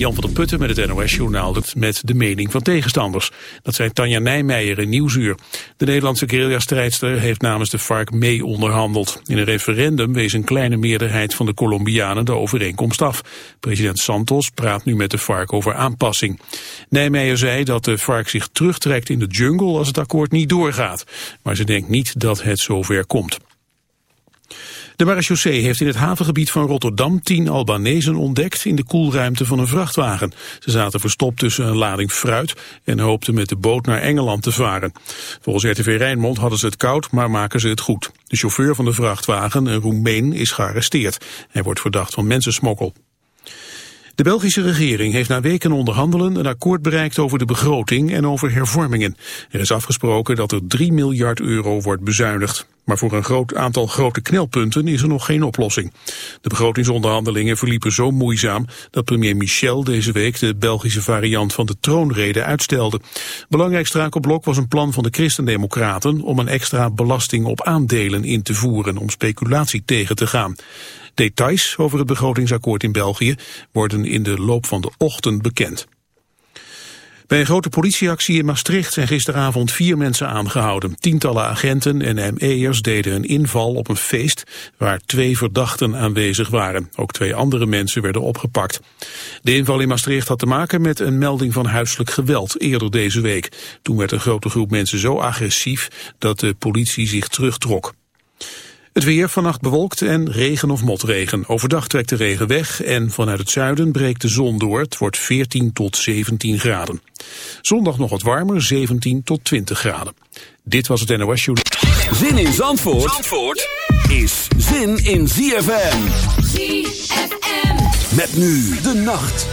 Jan van der Putten met het NOS-journaal met de mening van tegenstanders. Dat zijn Tanja Nijmeijer in Nieuwsuur. De Nederlandse guerrilla-strijdster heeft namens de FARC mee onderhandeld. In een referendum wees een kleine meerderheid van de Colombianen de overeenkomst af. President Santos praat nu met de FARC over aanpassing. Nijmeijer zei dat de FARC zich terugtrekt in de jungle als het akkoord niet doorgaat. Maar ze denkt niet dat het zover komt. De marechaussee heeft in het havengebied van Rotterdam tien Albanezen ontdekt in de koelruimte van een vrachtwagen. Ze zaten verstopt tussen een lading fruit en hoopten met de boot naar Engeland te varen. Volgens RTV Rijnmond hadden ze het koud, maar maken ze het goed. De chauffeur van de vrachtwagen, een Roemeen, is gearresteerd. Hij wordt verdacht van mensensmokkel. De Belgische regering heeft na weken onderhandelen een akkoord bereikt over de begroting en over hervormingen. Er is afgesproken dat er 3 miljard euro wordt bezuinigd. Maar voor een groot aantal grote knelpunten is er nog geen oplossing. De begrotingsonderhandelingen verliepen zo moeizaam dat premier Michel deze week de Belgische variant van de troonrede uitstelde. Belangrijk struikelblok was een plan van de Christendemocraten om een extra belasting op aandelen in te voeren om speculatie tegen te gaan. Details over het begrotingsakkoord in België worden in de loop van de ochtend bekend. Bij een grote politieactie in Maastricht zijn gisteravond vier mensen aangehouden. Tientallen agenten en ME'ers deden een inval op een feest waar twee verdachten aanwezig waren. Ook twee andere mensen werden opgepakt. De inval in Maastricht had te maken met een melding van huiselijk geweld eerder deze week. Toen werd een grote groep mensen zo agressief dat de politie zich terugtrok. Het weer vannacht bewolkt en regen of motregen. Overdag trekt de regen weg en vanuit het zuiden breekt de zon door. Het wordt 14 tot 17 graden. Zondag nog wat warmer, 17 tot 20 graden. Dit was het NOS Show. Zin in Zandvoort, Zandvoort is zin in ZFM. ZFM. Met nu de nacht.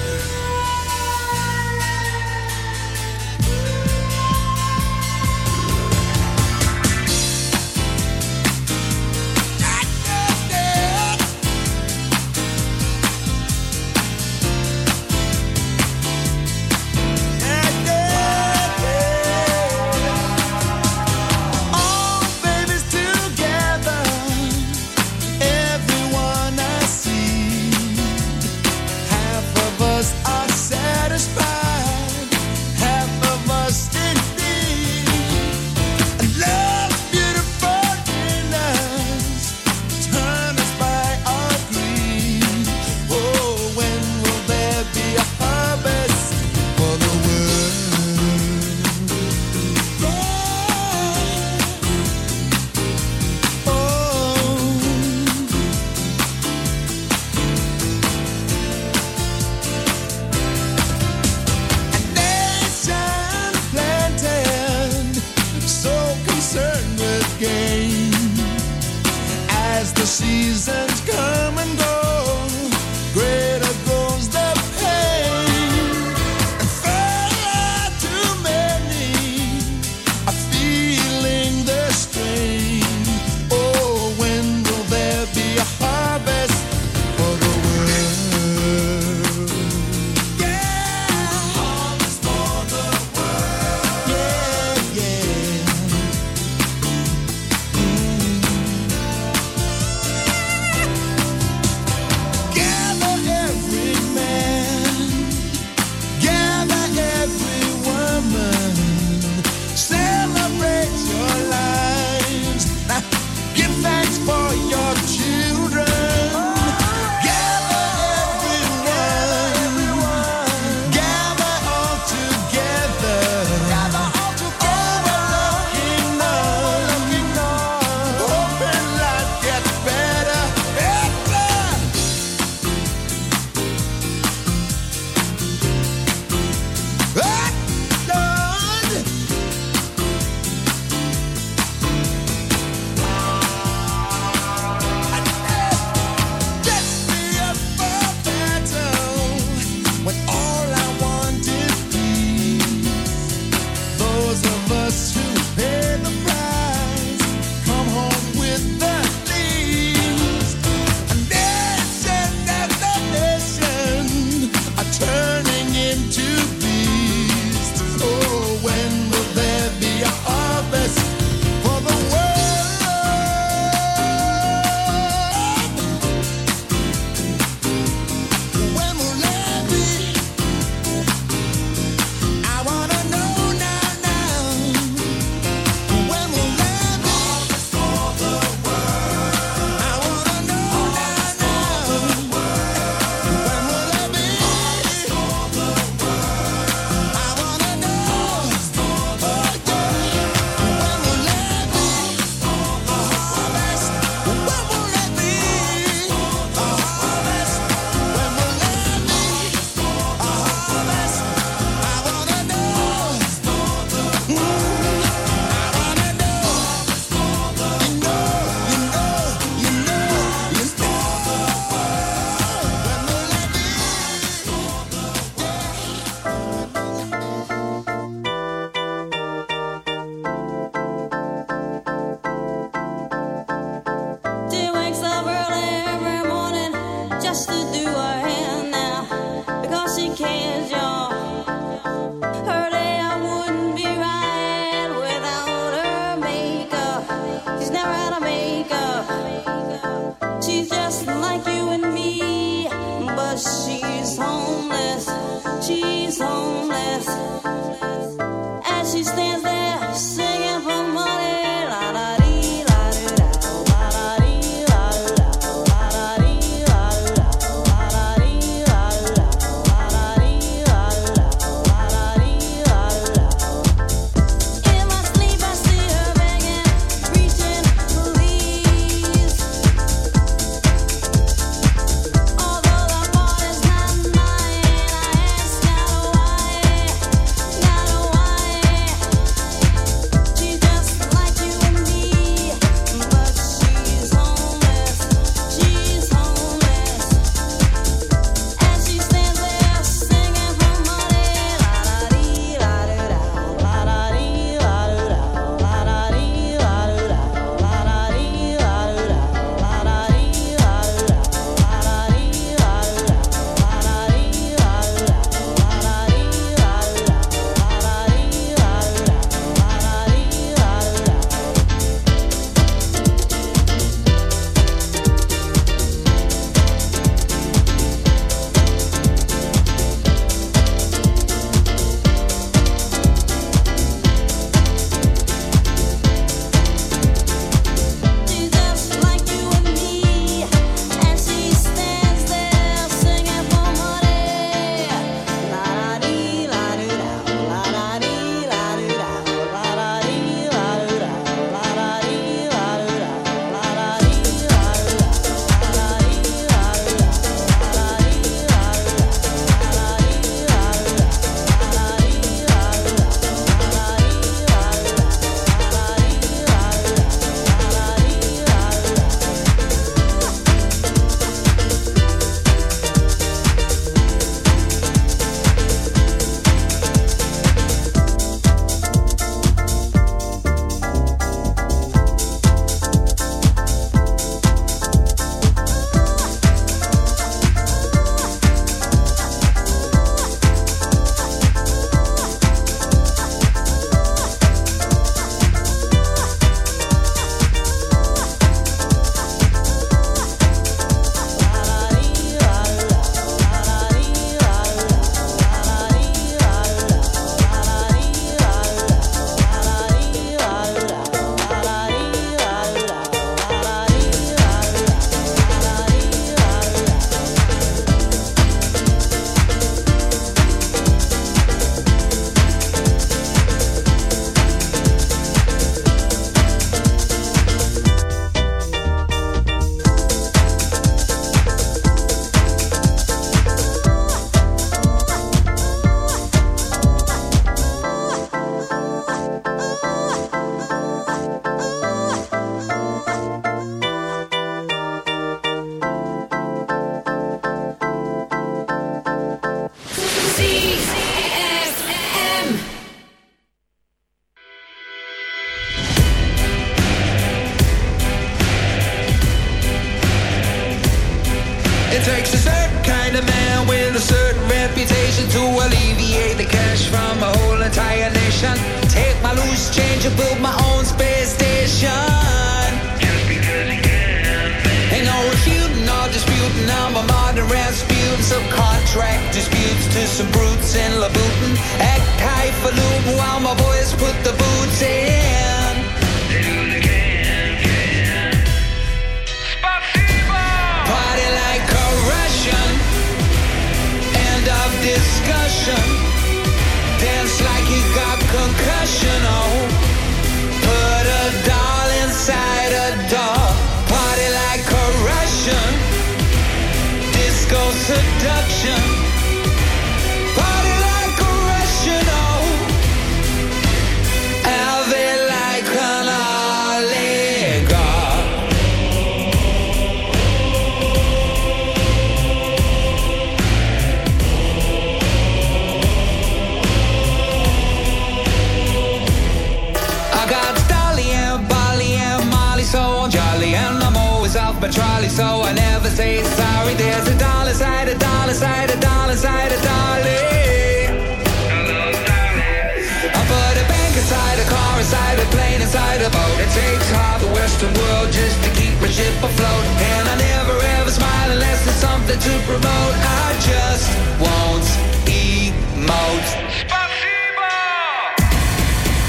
something to promote. I just won't emote. Spasibo!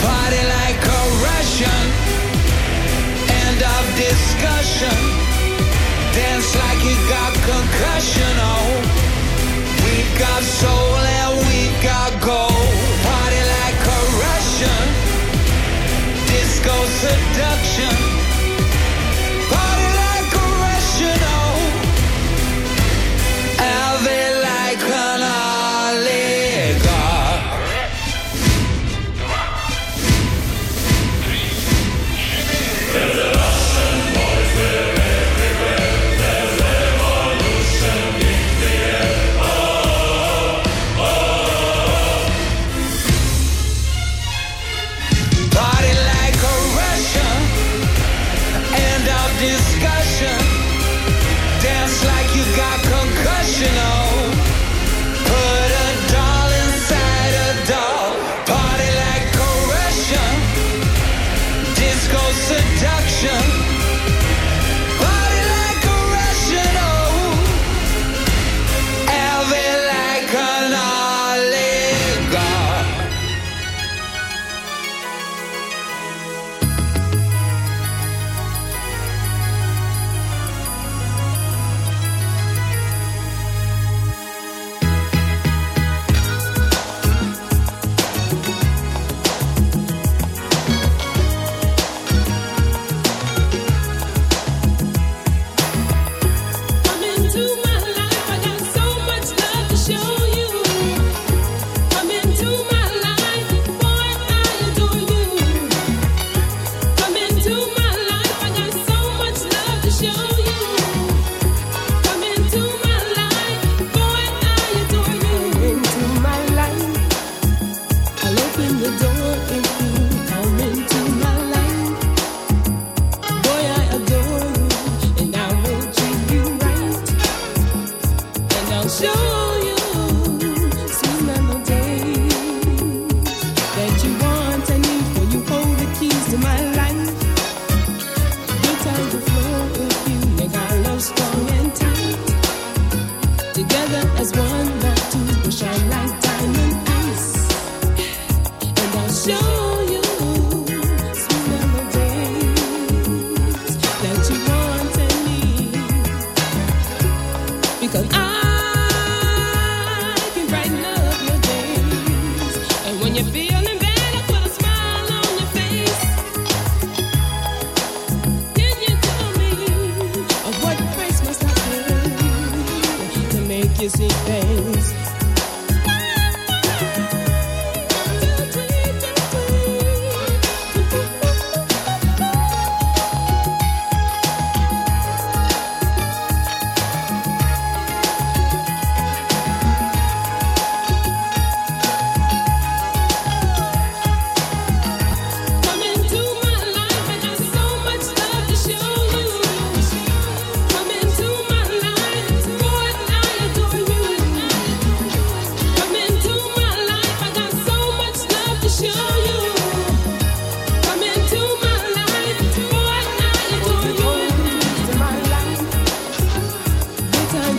Party like a Russian. End of discussion. Dance like you got concussion. Oh, we got soul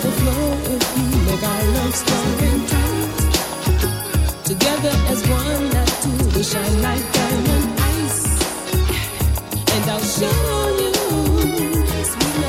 if make our love strong true. Together as one, shine like diamond ice. And I'll show you sweet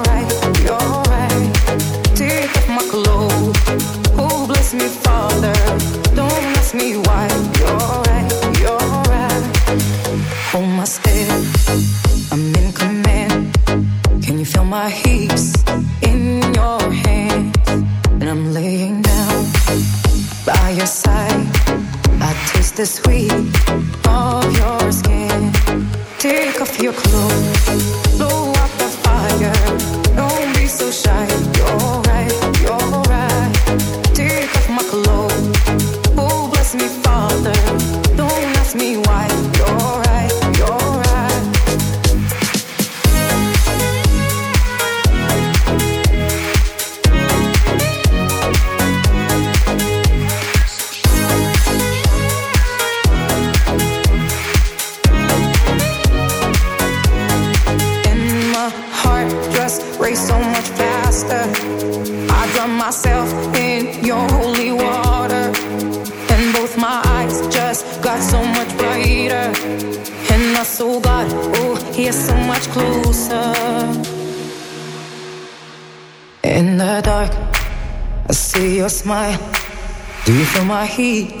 key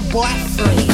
boy free.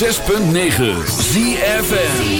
106.9 ZFN